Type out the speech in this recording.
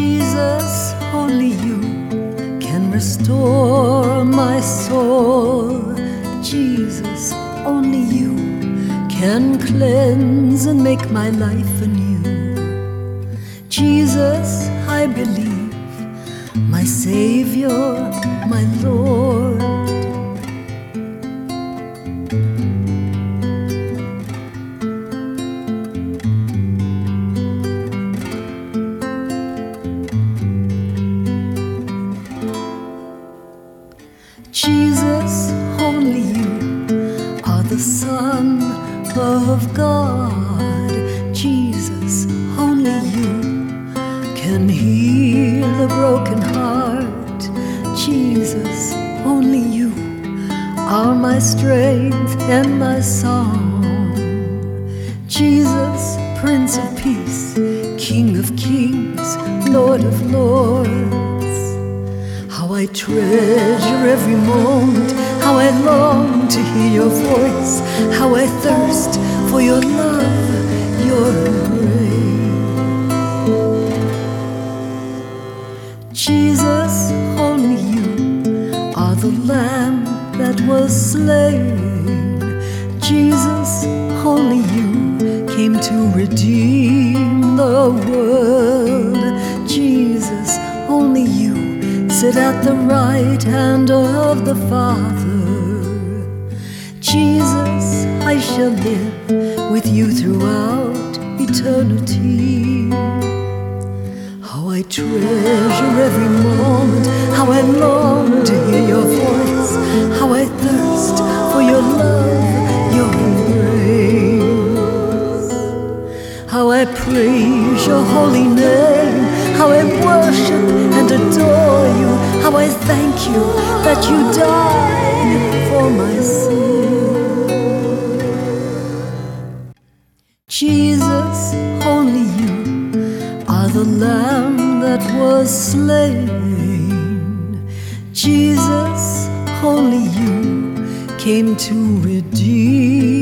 Jesus, only you can restore my soul. Jesus, only you can cleanse and make my life anew. Jesus, I believe, my Savior, my Lord. Jesus, only you are the Son of God. Jesus, only you can heal a broken heart. Jesus, only you are my strength and my song. Jesus, Prince of Peace, King of Kings, Lord of Lords. I treasure every moment, how I long to hear your voice, how I thirst for your love, your embrace. Jesus, only you are the Lamb that was slain. Jesus, only you came to redeem the world. Sit at the right hand of the Father. Jesus, I shall live with you throughout eternity. How I treasure every moment, how I long to hear your voice, how I thirst for your love, your embrace. How I praise your holy name, how I worship and adore you, how I thank you that you died for my sin. Jesus, only you are the lamb that was slain. Jesus, only you came to redeem